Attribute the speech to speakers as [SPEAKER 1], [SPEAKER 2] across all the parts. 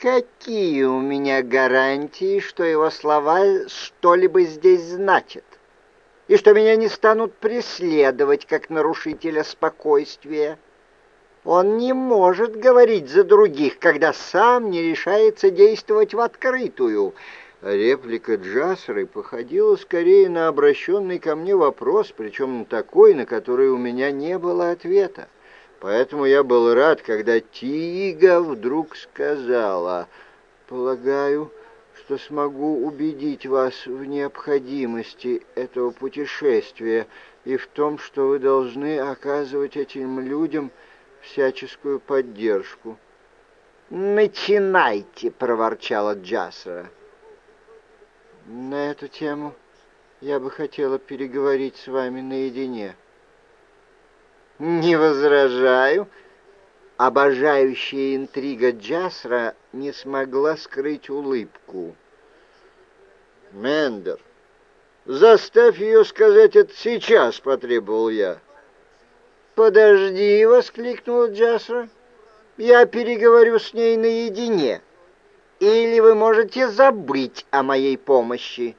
[SPEAKER 1] Какие у меня гарантии, что его слова что-либо здесь значат? И что меня не станут преследовать как нарушителя спокойствия? Он не может говорить за других, когда сам не решается действовать в открытую. Реплика Джасры походила скорее на обращенный ко мне вопрос, причем такой, на который у меня не было ответа. Поэтому я был рад, когда Тига вдруг сказала, «Полагаю, что смогу убедить вас в необходимости этого путешествия и в том, что вы должны оказывать этим людям всяческую поддержку». «Начинайте!» — проворчала Джасра. «На эту тему я бы хотела переговорить с вами наедине». «Не возражаю». Обожающая интрига Джасра не смогла скрыть улыбку.
[SPEAKER 2] «Мендер, заставь ее сказать это сейчас», — потребовал я.
[SPEAKER 1] «Подожди», — воскликнула Джасра. «Я переговорю с ней наедине. Или вы можете забыть о моей помощи»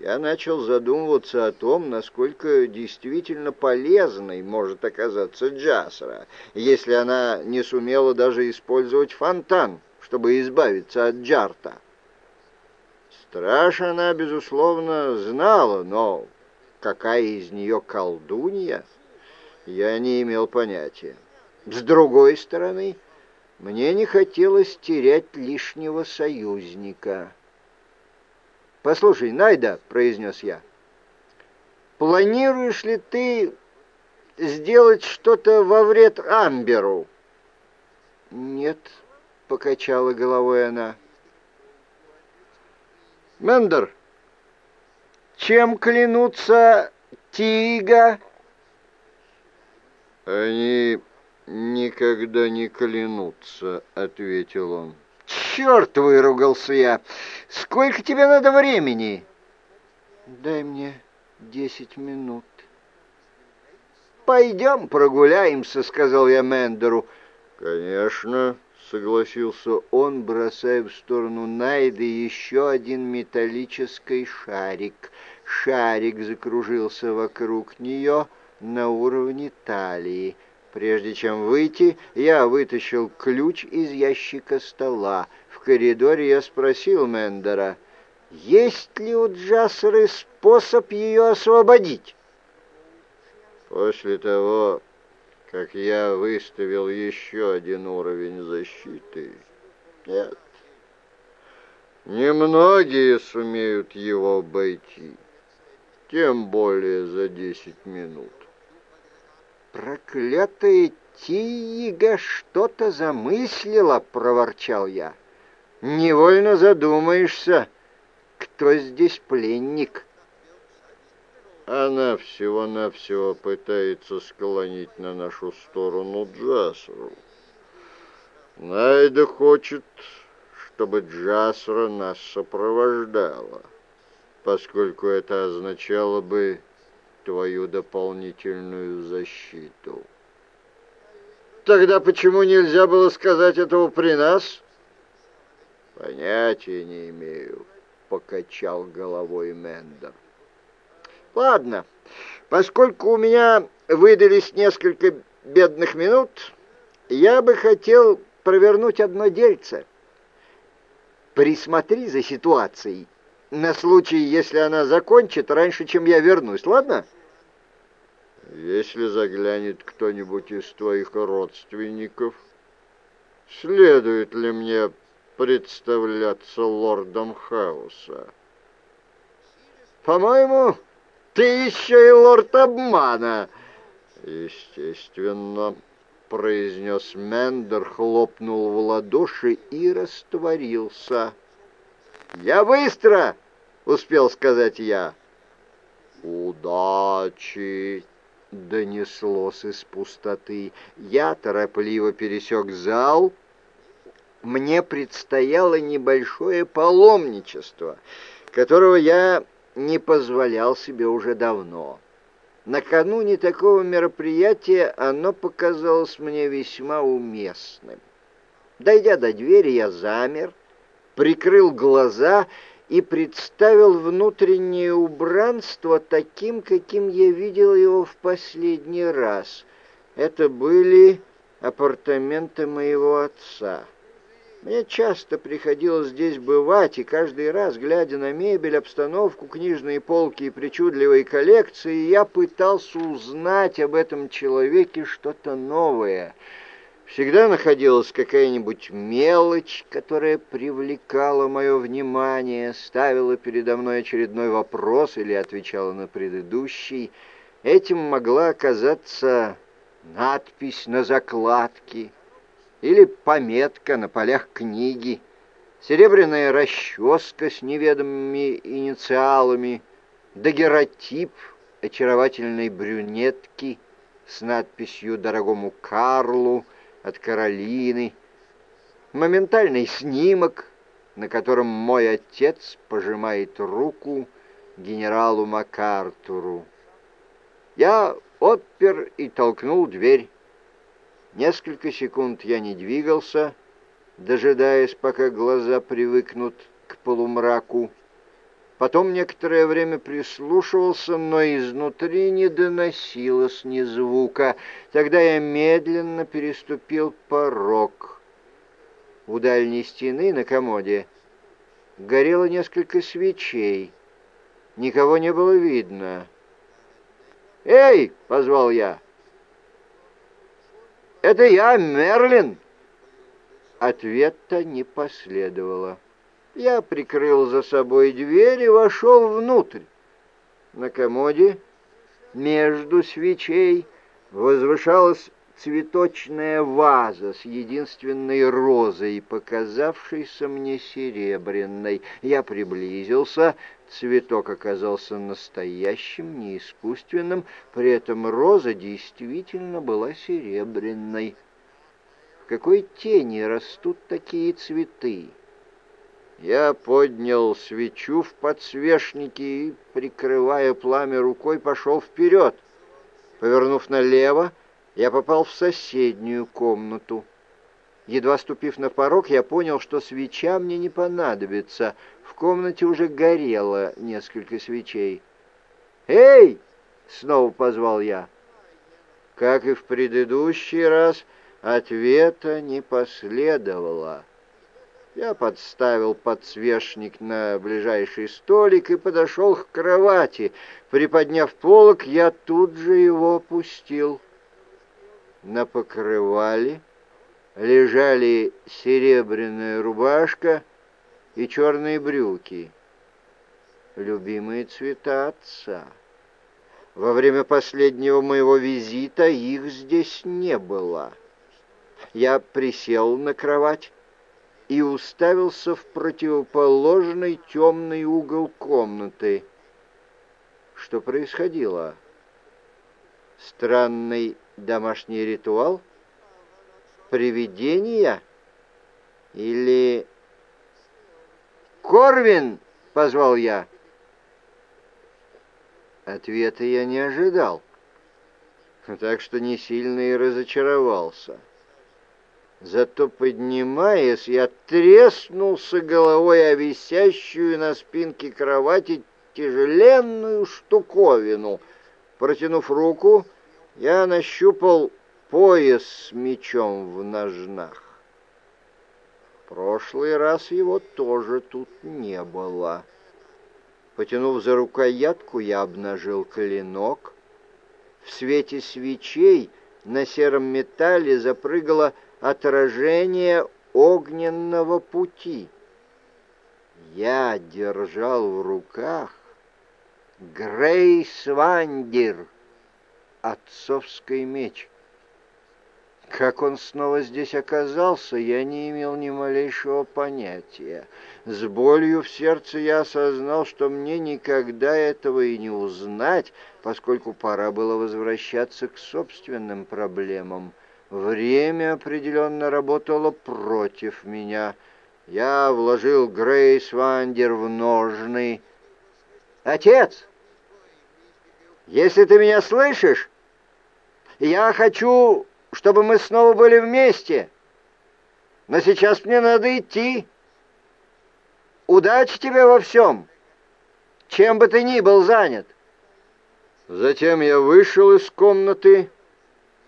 [SPEAKER 2] я начал задумываться о том, насколько действительно полезной может оказаться Джасра, если она не сумела даже использовать фонтан, чтобы избавиться от Джарта. Страж она, безусловно, знала, но какая из нее колдунья, я не имел понятия. С другой стороны, мне не хотелось терять лишнего союзника — «Послушай, Найда», — произнес я, — «планируешь ли ты сделать что-то во вред Амберу?»
[SPEAKER 1] «Нет», — покачала головой она.
[SPEAKER 2] «Мендер, чем клянутся Тига?» «Они никогда не клянутся», — ответил он
[SPEAKER 1] черт!» — выругался я. «Сколько тебе надо времени?»
[SPEAKER 2] «Дай мне десять минут».
[SPEAKER 1] «Пойдем прогуляемся», — сказал я Мендеру.
[SPEAKER 2] «Конечно», — согласился он, бросая в сторону Найды еще один металлический шарик. Шарик закружился вокруг нее на уровне талии. Прежде чем выйти, я вытащил ключ из ящика стола. В коридоре я спросил Мендера, есть ли у Джассеры способ ее освободить? После того, как я выставил еще один уровень защиты, нет. Немногие сумеют его обойти, тем более за десять минут.
[SPEAKER 1] «Проклятая Тига что-то замыслила!» — проворчал я. «Невольно задумаешься, кто здесь пленник?»
[SPEAKER 2] Она всего-навсего пытается склонить на нашу сторону Джасру. Найда хочет, чтобы Джасра нас сопровождала, поскольку это означало бы твою дополнительную защиту.
[SPEAKER 1] Тогда почему нельзя было сказать этого при нас?
[SPEAKER 2] Понятия не имею, покачал головой Мендер.
[SPEAKER 1] Ладно, поскольку у меня выдались несколько бедных минут, я бы хотел провернуть одно дельце. Присмотри за ситуацией на случай, если она закончит раньше, чем я вернусь, ладно?
[SPEAKER 2] — если заглянет кто-нибудь из твоих родственников, следует ли мне представляться лордом хаоса?
[SPEAKER 1] По-моему, ты еще и лорд обмана.
[SPEAKER 2] Естественно, произнес Мендер, хлопнул в ладоши и растворился.
[SPEAKER 1] «Я быстро!» — успел сказать я.
[SPEAKER 2] «Удачи!» донеслось из пустоты. Я торопливо пересек зал.
[SPEAKER 1] Мне предстояло небольшое паломничество, которого я не позволял себе уже давно. Накануне такого мероприятия оно показалось мне весьма уместным. Дойдя до двери, я замер, прикрыл глаза и представил внутреннее убранство таким, каким я видел его в последний раз. Это были апартаменты моего отца. Мне часто приходилось здесь бывать, и каждый раз, глядя на мебель, обстановку, книжные полки и причудливые коллекции, я пытался узнать об этом человеке что-то новое. Всегда находилась какая-нибудь мелочь, которая привлекала мое внимание, ставила передо мной очередной вопрос или отвечала на предыдущий. Этим могла оказаться надпись на закладке или пометка на полях книги, серебряная расческа с неведомыми инициалами, дагеротип очаровательной брюнетки с надписью «Дорогому Карлу» от Каролины, моментальный снимок, на котором мой отец пожимает руку генералу МакАртуру. Я отпер и толкнул дверь. Несколько секунд я не двигался, дожидаясь, пока глаза привыкнут к полумраку. Потом некоторое время прислушивался, но изнутри не доносилось ни звука. Тогда я медленно переступил порог. У дальней стены на комоде горело несколько свечей. Никого не было видно. «Эй!» — позвал я. «Это я, Мерлин!» Ответа не последовало. Я прикрыл за собой дверь и вошел внутрь. На комоде между свечей возвышалась цветочная ваза с единственной розой, показавшейся мне серебряной. Я приблизился, цветок оказался настоящим, не искусственным, при этом роза действительно была серебряной. В какой тени растут такие цветы? Я поднял свечу в подсвечнике и, прикрывая пламя рукой, пошел вперед. Повернув налево, я попал в соседнюю комнату. Едва ступив на порог, я понял, что свеча мне не понадобится. В комнате уже горело несколько свечей. «Эй!» — снова позвал я. Как и в предыдущий раз, ответа не последовало. Я подставил подсвечник на ближайший столик и подошел к кровати. Приподняв полок, я тут же его опустил на покрывале лежали серебряная рубашка и черные брюки. Любимые цвета отца. Во время последнего моего визита их здесь не было. Я присел на кровать и уставился в противоположный темный угол комнаты. Что происходило? Странный домашний ритуал? Привидения? Или... «Корвин!» — позвал я. Ответа я не ожидал, так что не сильно и разочаровался. Зато, поднимаясь, я треснулся головой о висящую на спинке кровати тяжеленную штуковину. Протянув руку, я нащупал пояс с мечом в ножнах. Прошлый раз его тоже тут не было. Потянув за рукоятку, я обнажил клинок. В свете свечей на сером металле запрыгало отражение огненного пути. Я держал в руках Грейс Вандер — отцовский меч. Как он снова здесь оказался, я не имел ни малейшего понятия. С болью в сердце я осознал, что мне никогда этого и не узнать, поскольку пора было возвращаться к собственным проблемам. Время определенно работало против меня. Я вложил Грейс Вандер в ножны. «Отец!» Если ты меня слышишь, я хочу, чтобы мы снова были вместе. Но сейчас мне надо идти. Удачи тебе во всем, чем бы ты ни был занят. Затем я вышел из комнаты,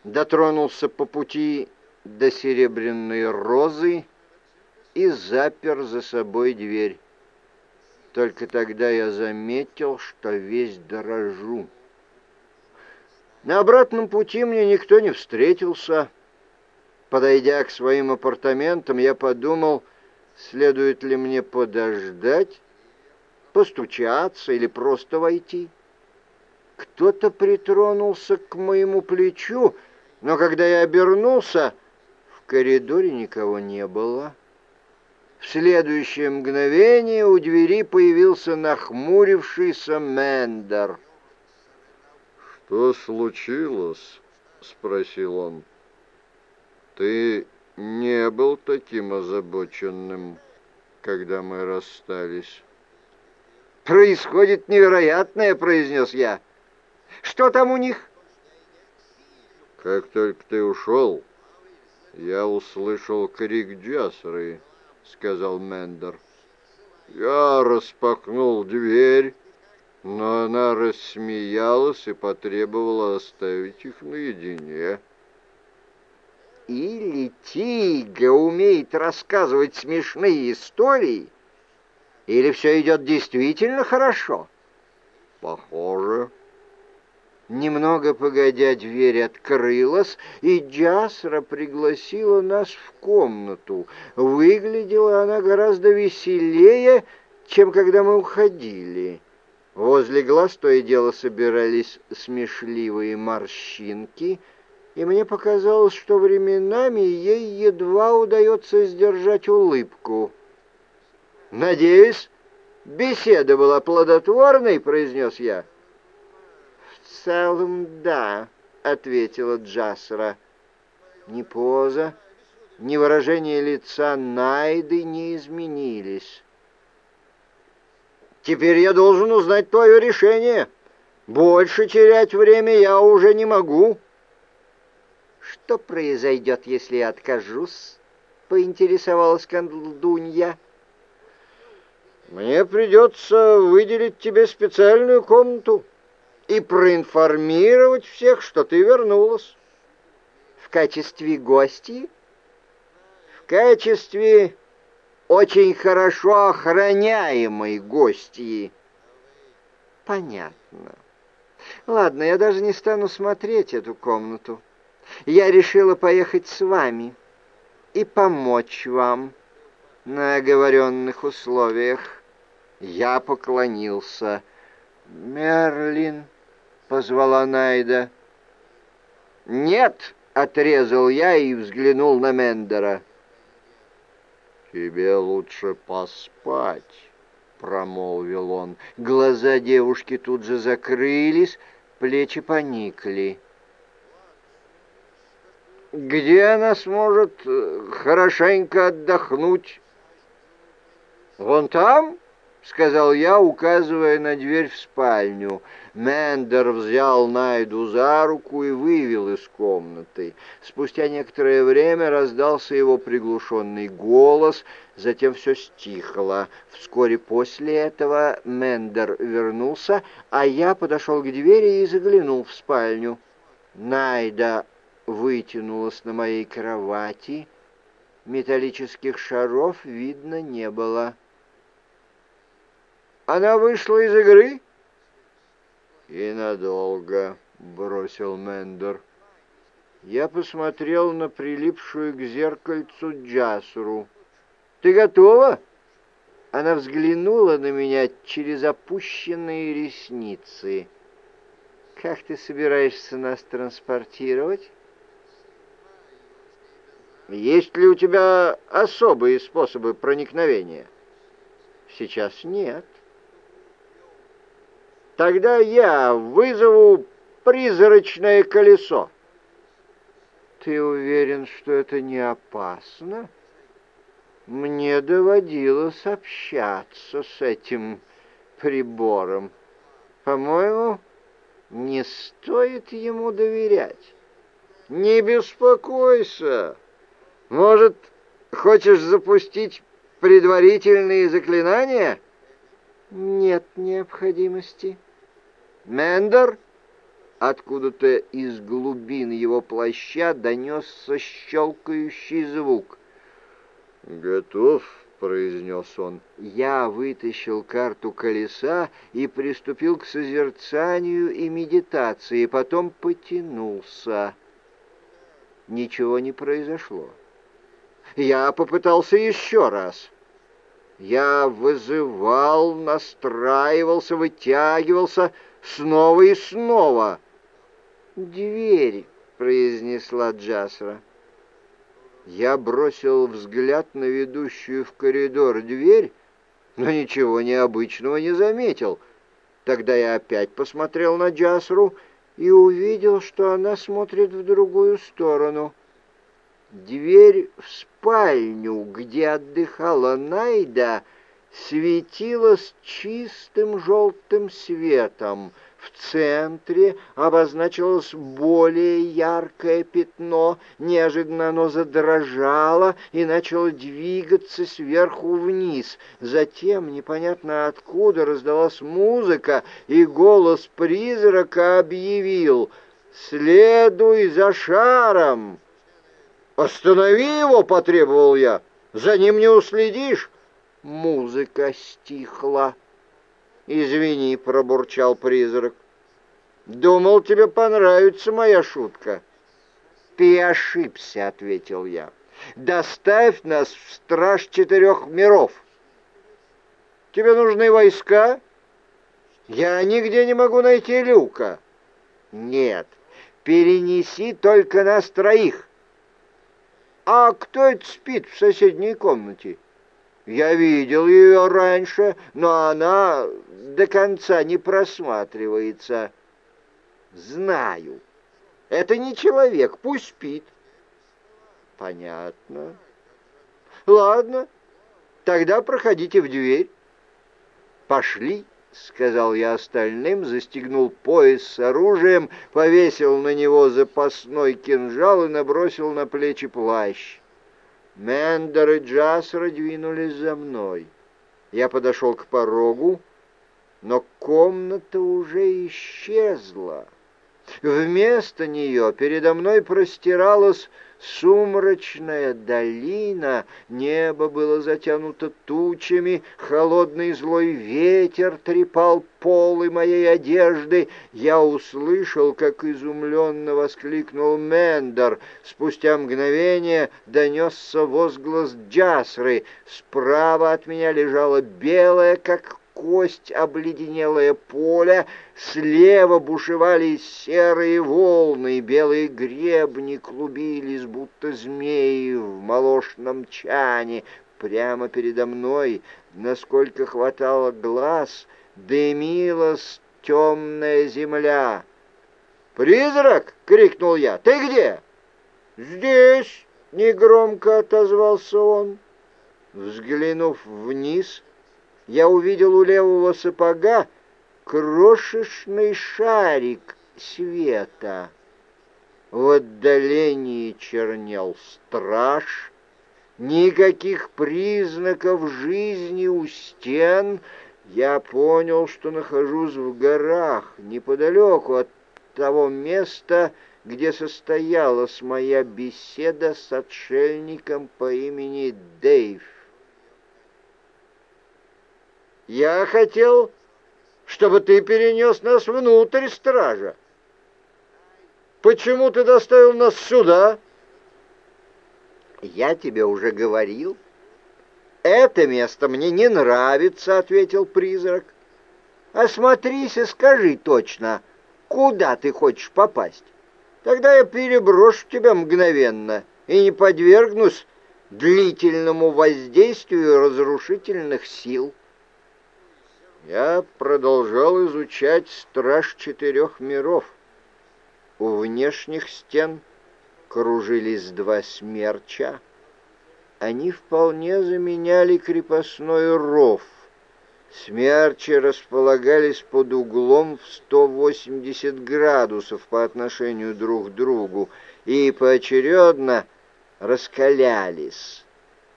[SPEAKER 1] дотронулся по пути до серебряной розы и запер за собой дверь. Только тогда я заметил, что весь дорожу. На обратном пути мне никто не встретился. Подойдя к своим апартаментам, я подумал, следует ли мне подождать, постучаться или просто войти. Кто-то притронулся к моему плечу, но когда я обернулся, в коридоре никого не было. В следующее мгновение у двери появился нахмурившийся Мендер.
[SPEAKER 2] «Что случилось?» — спросил он. «Ты не был таким озабоченным, когда мы расстались».
[SPEAKER 1] «Происходит невероятное», — произнес я. «Что там у них?»
[SPEAKER 2] «Как только ты ушел, я услышал крик Джасры», — сказал Мендер. «Я распахнул дверь» но она рассмеялась и потребовала оставить их наедине.
[SPEAKER 1] Или Тига умеет рассказывать смешные истории, или все идет действительно хорошо?
[SPEAKER 2] Похоже.
[SPEAKER 1] Немного погодя, дверь открылась, и Джасра пригласила нас в комнату. Выглядела она гораздо веселее, чем когда мы уходили. Возле глаз то и дело собирались смешливые морщинки, и мне показалось, что временами ей едва удается сдержать улыбку. «Надеюсь, беседа была плодотворной?» — произнес я. «В целом, да», — ответила Джасра. Ни поза, ни выражение лица Найды не изменились. Теперь я должен узнать твое решение. Больше терять время я уже не могу. Что произойдет, если я откажусь? Поинтересовалась колдунья. Мне придется выделить тебе специальную комнату и проинформировать всех, что ты вернулась. В качестве гостей? В качестве очень хорошо охраняемой гостьи. Понятно. Ладно, я даже не стану смотреть эту комнату. Я решила поехать с вами и помочь вам на оговоренных условиях. Я поклонился. «Мерлин», — позвала Найда. «Нет», — отрезал я и взглянул на Мендера.
[SPEAKER 2] «Тебе лучше поспать», — промолвил он.
[SPEAKER 1] Глаза девушки тут же закрылись, плечи поникли. «Где она сможет э, хорошенько отдохнуть?» «Вон там?» — сказал я, указывая на дверь в спальню. Мендер взял Найду за руку и вывел из комнаты. Спустя некоторое время раздался его приглушенный голос, затем все стихло. Вскоре после этого Мендер вернулся, а я подошел к двери и заглянул в спальню. Найда вытянулась на моей кровати. Металлических шаров видно не было. Она вышла из игры?»
[SPEAKER 2] «И надолго», — бросил Мендер.
[SPEAKER 1] Я посмотрел на прилипшую к зеркальцу Джасру. «Ты готова?» Она взглянула на меня через опущенные ресницы. «Как ты собираешься нас транспортировать?» «Есть ли у тебя особые способы проникновения?» «Сейчас нет». Тогда я вызову призрачное колесо. Ты уверен, что это не опасно? Мне доводилось общаться с этим прибором. По-моему, не стоит ему доверять. Не беспокойся. Может,
[SPEAKER 2] Хочешь запустить предварительные заклинания?
[SPEAKER 1] Нет необходимости.
[SPEAKER 2] Мендер? Откуда-то из глубин его плаща донесся щелкающий звук. «Готов», — произнес он. Я вытащил карту колеса и приступил к созерцанию и медитации, потом потянулся. Ничего не произошло. Я попытался еще раз. Я вызывал, настраивался, вытягивался снова и снова —
[SPEAKER 1] «Дверь», — произнесла Джасра.
[SPEAKER 2] Я бросил взгляд на ведущую в коридор дверь, но ничего необычного не заметил. Тогда я опять посмотрел на Джасру и увидел, что она смотрит в другую сторону. Дверь в спальню, где отдыхала Найда, светилась чистым желтым светом — в центре обозначилось более яркое пятно, неожиданно оно задрожало и начало двигаться сверху вниз. Затем, непонятно откуда, раздалась музыка, и голос призрака объявил «Следуй за шаром!» «Останови его!» — потребовал я. «За ним не уследишь!» Музыка стихла. «Извини», — пробурчал призрак. «Думал, тебе понравится моя шутка». «Ты ошибся», — ответил я. «Доставь нас в страж четырех миров». «Тебе нужны войска?» «Я нигде не могу найти люка». «Нет, перенеси только нас троих». «А кто это спит в соседней комнате?» Я видел ее раньше, но она до конца не просматривается. Знаю. Это не человек, пусть спит. Понятно. Ладно, тогда проходите в дверь. Пошли, сказал я остальным, застегнул пояс с оружием, повесил на него запасной кинжал и набросил на плечи плащ. Мендер и Джасра двинулись за мной. Я подошел к порогу, но комната уже исчезла. Вместо нее передо мной простиралась сумрачная долина, небо было затянуто тучами, холодный злой ветер трепал полы моей одежды. Я услышал, как изумленно воскликнул Мендер. Спустя мгновение донесся возглас Джасры. Справа от меня лежала белая, как кость обледенелое поле, слева бушевали серые волны, белые гребни клубились, будто змеи в молочном чане. Прямо передо мной, насколько хватало глаз, дымилась темная земля. «Призрак!» — крикнул я. «Ты где?» «Здесь!» — негромко отозвался он. Взглянув вниз, я увидел у левого сапога крошечный шарик света. В отдалении чернел страж, никаких признаков жизни у стен. Я понял, что нахожусь в горах, неподалеку от того места, где состоялась моя беседа с отшельником по имени Дэйв. Я хотел, чтобы ты перенес нас внутрь стража. Почему ты доставил нас сюда? Я тебе уже говорил. Это место мне не нравится, ответил призрак. Осмотрись и скажи точно, куда ты хочешь попасть. Тогда я переброшу тебя мгновенно и не подвергнусь длительному воздействию разрушительных сил. Я продолжал изучать страж четырех миров. У внешних стен кружились два смерча. Они вполне заменяли крепостной ров. Смерчи располагались под углом в 180 градусов по отношению друг к другу и поочередно раскалялись.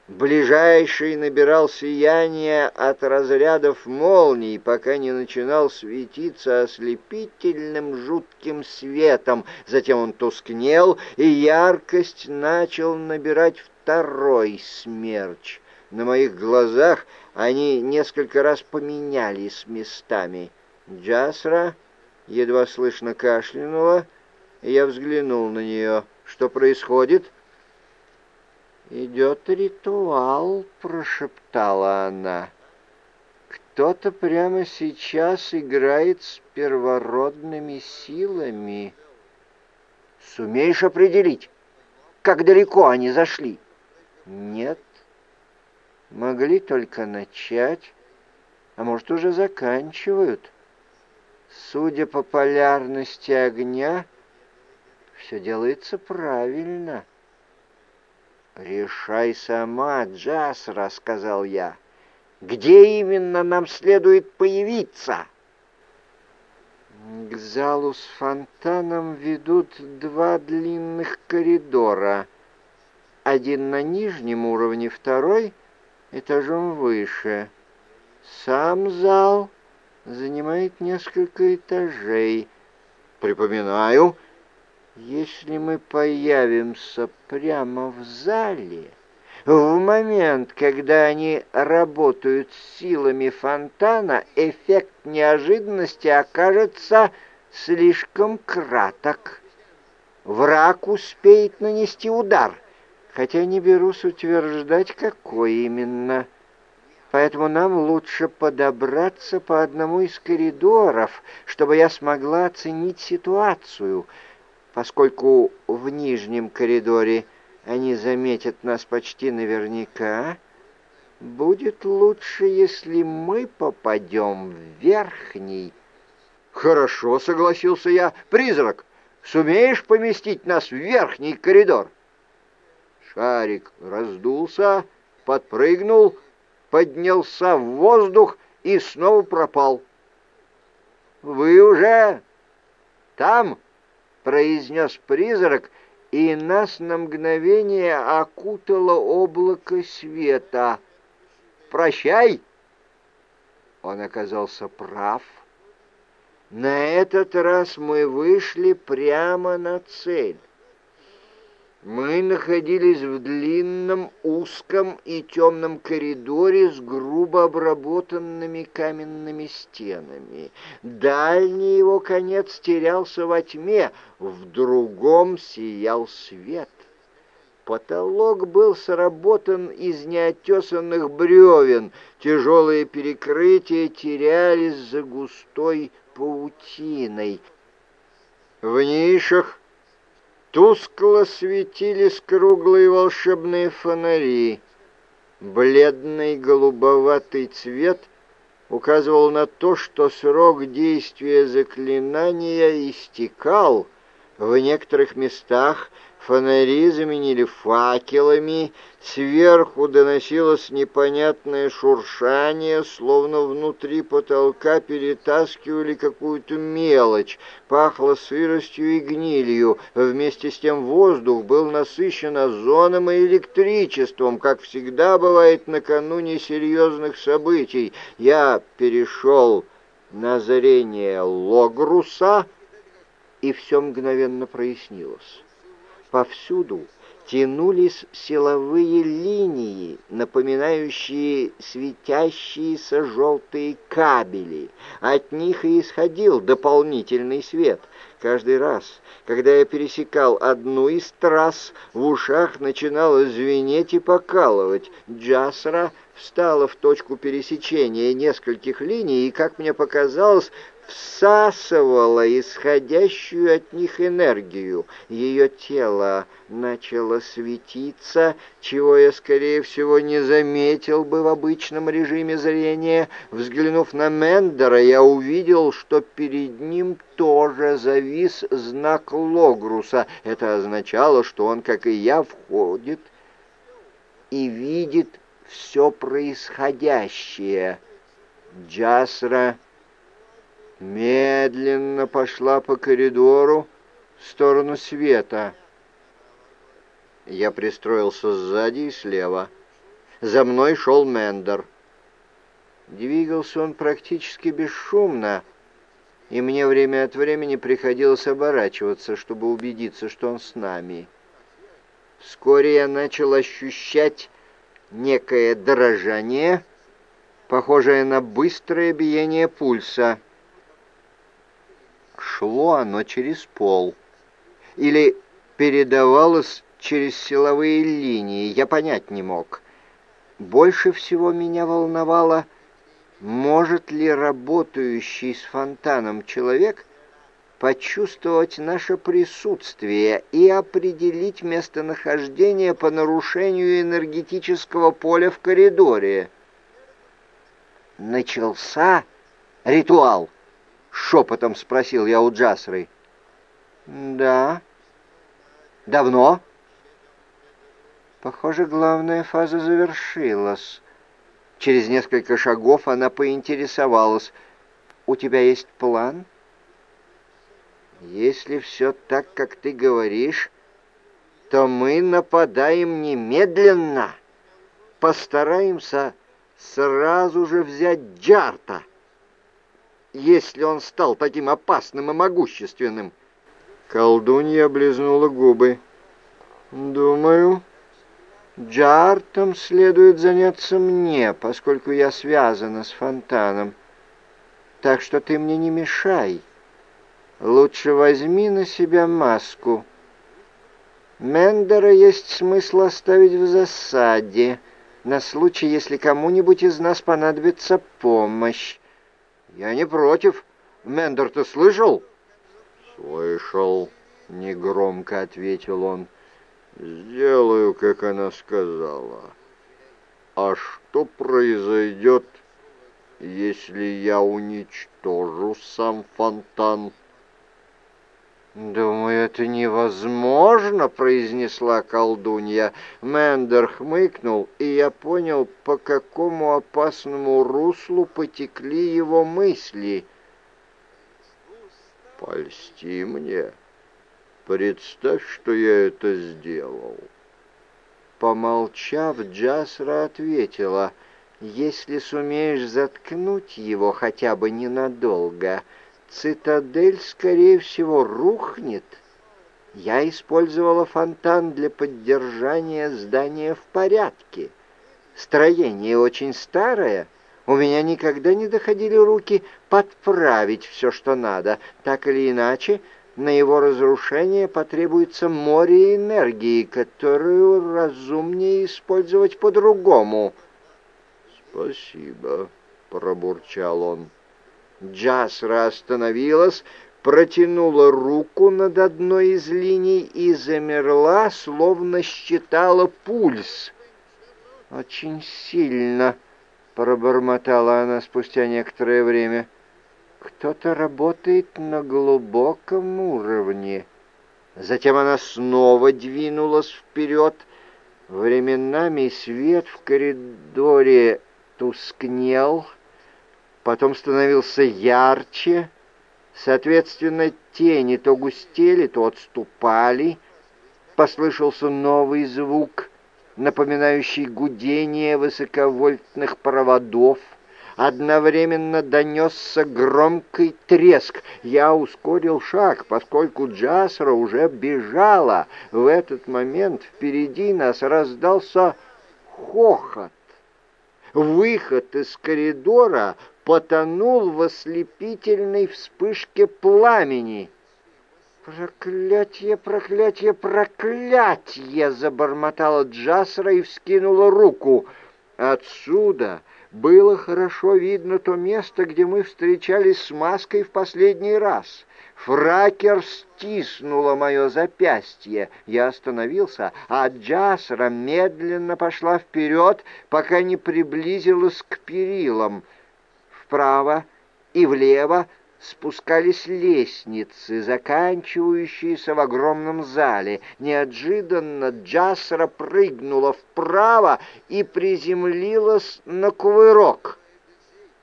[SPEAKER 2] Ближайший набирал сияние от разрядов молний, пока не начинал светиться ослепительным жутким светом. Затем он тускнел, и яркость начал набирать второй смерч. На моих глазах они несколько раз поменялись местами. Джасра едва слышно кашлянула, и я взглянул на нее. «Что происходит?»
[SPEAKER 1] «Идет ритуал», — прошептала она. «Кто-то прямо сейчас играет с первородными силами».
[SPEAKER 2] «Сумеешь определить, как далеко они зашли?»
[SPEAKER 1] «Нет. Могли только начать, а может, уже заканчивают. Судя по полярности огня, все делается правильно».
[SPEAKER 2] «Решай сама, Джасра», — сказал я. «Где именно нам следует появиться?»
[SPEAKER 1] К залу с фонтаном ведут два длинных коридора. Один на нижнем уровне, второй этажом выше. Сам зал занимает несколько этажей.
[SPEAKER 2] Припоминаю,
[SPEAKER 1] если мы появимся прямо в зале, в момент, когда они работают силами фонтана, эффект неожиданности окажется слишком краток. Враг успеет нанести удар, хотя не берусь утверждать, какой именно. Поэтому нам лучше подобраться по одному из коридоров, чтобы я смогла оценить ситуацию — Поскольку в нижнем коридоре они заметят нас почти наверняка, будет лучше, если мы попадем в верхний.
[SPEAKER 2] Хорошо, согласился я. Призрак, сумеешь поместить нас в верхний коридор? Шарик раздулся, подпрыгнул, поднялся в воздух и снова пропал. «Вы уже там?» Произнес призрак, и нас на мгновение окутало облако света. «Прощай!» Он оказался прав. На этот раз мы вышли прямо на цель. Мы находились в длинном, узком и темном коридоре с грубо обработанными каменными стенами. Дальний его конец терялся во тьме, в другом сиял свет. Потолок был сработан из неотесанных бревен, тяжелые перекрытия терялись за густой паутиной. В нишах Тускло светились круглые волшебные фонари. Бледный голубоватый цвет указывал на то, что срок действия заклинания истекал. В некоторых местах Фонари заменили факелами, сверху доносилось непонятное шуршание, словно внутри потолка перетаскивали какую-то мелочь, пахло сыростью и гнилью, вместе с тем воздух был насыщен озоном и электричеством, как всегда бывает накануне серьезных событий. Я перешел на зрение Логруса, и все мгновенно прояснилось. Повсюду тянулись силовые линии, напоминающие светящиеся желтые кабели. От них и исходил дополнительный свет. Каждый раз, когда я пересекал одну из трасс, в ушах начинало звенеть и покалывать. Джасра встала в точку пересечения нескольких линий и, как мне показалось, всасывала исходящую от них энергию. Ее тело начало светиться, чего я, скорее всего, не заметил бы в обычном режиме зрения. Взглянув на Мендера, я увидел, что перед ним тоже завис знак Логруса. Это означало, что он, как и я, входит и видит все происходящее. Джасра медленно пошла по коридору в сторону света. Я пристроился сзади и слева. За мной шел Мендер. Двигался он практически бесшумно, и мне время от времени приходилось оборачиваться, чтобы убедиться, что он с нами. Вскоре я начал ощущать некое дрожание, похожее на быстрое биение пульса. Шло оно через пол. Или передавалось через силовые линии, я понять не мог. Больше всего меня волновало, может ли работающий с фонтаном человек почувствовать наше присутствие и определить местонахождение по нарушению энергетического поля в коридоре. «Начался ритуал?» — шепотом спросил я у Джасры. «Да». «Давно?» Похоже, главная фаза завершилась. Через несколько шагов она поинтересовалась. «У тебя есть план?» «Если все так, как ты говоришь, то мы нападаем немедленно. Постараемся сразу же взять Джарта, если он стал таким опасным и могущественным». Колдунья облизнула губы. «Думаю, Джартом следует заняться мне, поскольку я связана с фонтаном. Так что ты мне не мешай. Лучше возьми на себя маску. Мендера есть смысл оставить в засаде, на случай, если кому-нибудь из нас понадобится помощь. Я не против. Мендер, ты слышал? Слышал, негромко ответил он. Сделаю, как она сказала. А что произойдет, если я уничтожу сам фонтан? «Думаю, это невозможно», — произнесла колдунья. Мендер хмыкнул, и я понял, по какому опасному руслу потекли его мысли. «Польсти мне», Представь, что я это сделал. Помолчав, Джасра ответила, «Если сумеешь заткнуть его хотя бы ненадолго, цитадель, скорее всего, рухнет. Я использовала фонтан для поддержания здания в порядке. Строение очень старое, у меня никогда не доходили руки подправить все, что надо. Так или иначе, на его разрушение потребуется море энергии, которую разумнее использовать по-другому. «Спасибо», — пробурчал он. Джасра остановилась, протянула руку над одной из линий и замерла, словно считала пульс. «Очень сильно», — пробормотала она спустя некоторое время. Кто-то работает на глубоком уровне. Затем она снова двинулась вперед. Временами свет в коридоре тускнел, потом становился ярче. Соответственно, тени то густели, то отступали. Послышался новый звук, напоминающий гудение высоковольтных проводов — одновременно донесся громкий треск. Я ускорил шаг, поскольку Джасра уже бежала. В этот момент впереди нас раздался хохот. Выход из коридора потонул в ослепительной вспышке пламени. «Проклятие, проклятие, проклятие!» — забормотала Джасра и вскинула руку. Отсюда было хорошо видно то место, где мы встречались с маской в последний раз. Фракер стиснула мое запястье. Я остановился, а Джасра медленно пошла вперед, пока не приблизилась к перилам. Вправо и влево спускались лестницы, заканчивающиеся в огромном зале. Неожиданно Джасра прыгнула вправо и приземлилась на кувырок.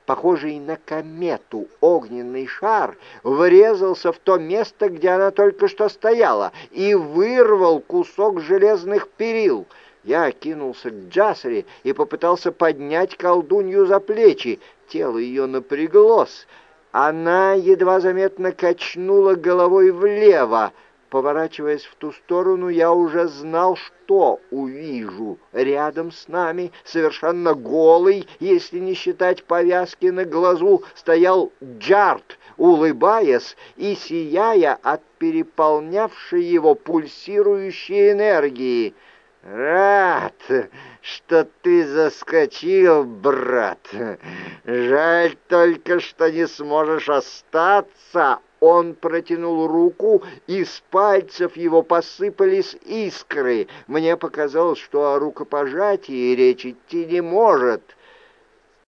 [SPEAKER 2] Похожий на комету огненный шар врезался в то место, где она только что стояла, и вырвал кусок железных перил — Я кинулся к Джасре и попытался поднять колдунью за плечи. Тело ее напряглось. Она едва заметно качнула головой влево. Поворачиваясь в ту сторону, я уже знал, что увижу. Рядом с нами, совершенно голый, если не считать повязки на глазу, стоял Джарт, улыбаясь и сияя от переполнявшей его пульсирующей энергии. «Рад, что ты заскочил, брат. Жаль только, что не сможешь остаться». Он протянул руку, и с пальцев его посыпались искры. Мне показалось, что о рукопожатии речь идти не может.